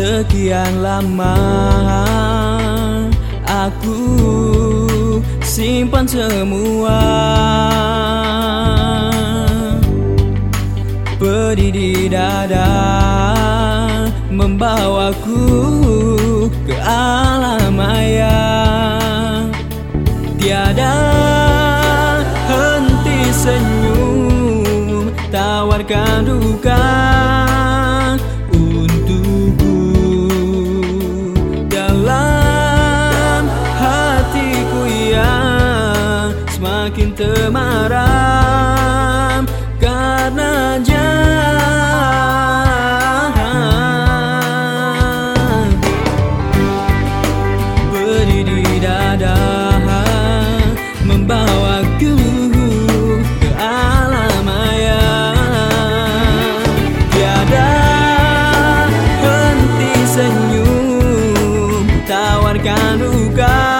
sekian lama Aku simpan semua Pedih di dada Membawaku ke alam maya. Tiada henti senyum Tawarkan duka semakin temaram karena jangan beri di dada membawaku ke alam maya tiada henti senyum tawarkan duka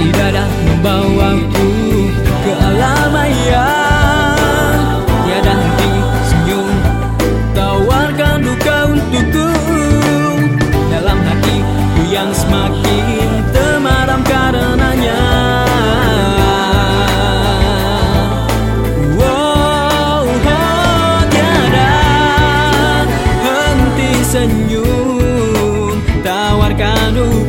di dada membawaku ke alam maya. Tiada henti senyum tawarkan duka untukku. Dalam hatiku yang semakin temaram karenanya. Wow, oh, tiada henti senyum. Tawarkan duka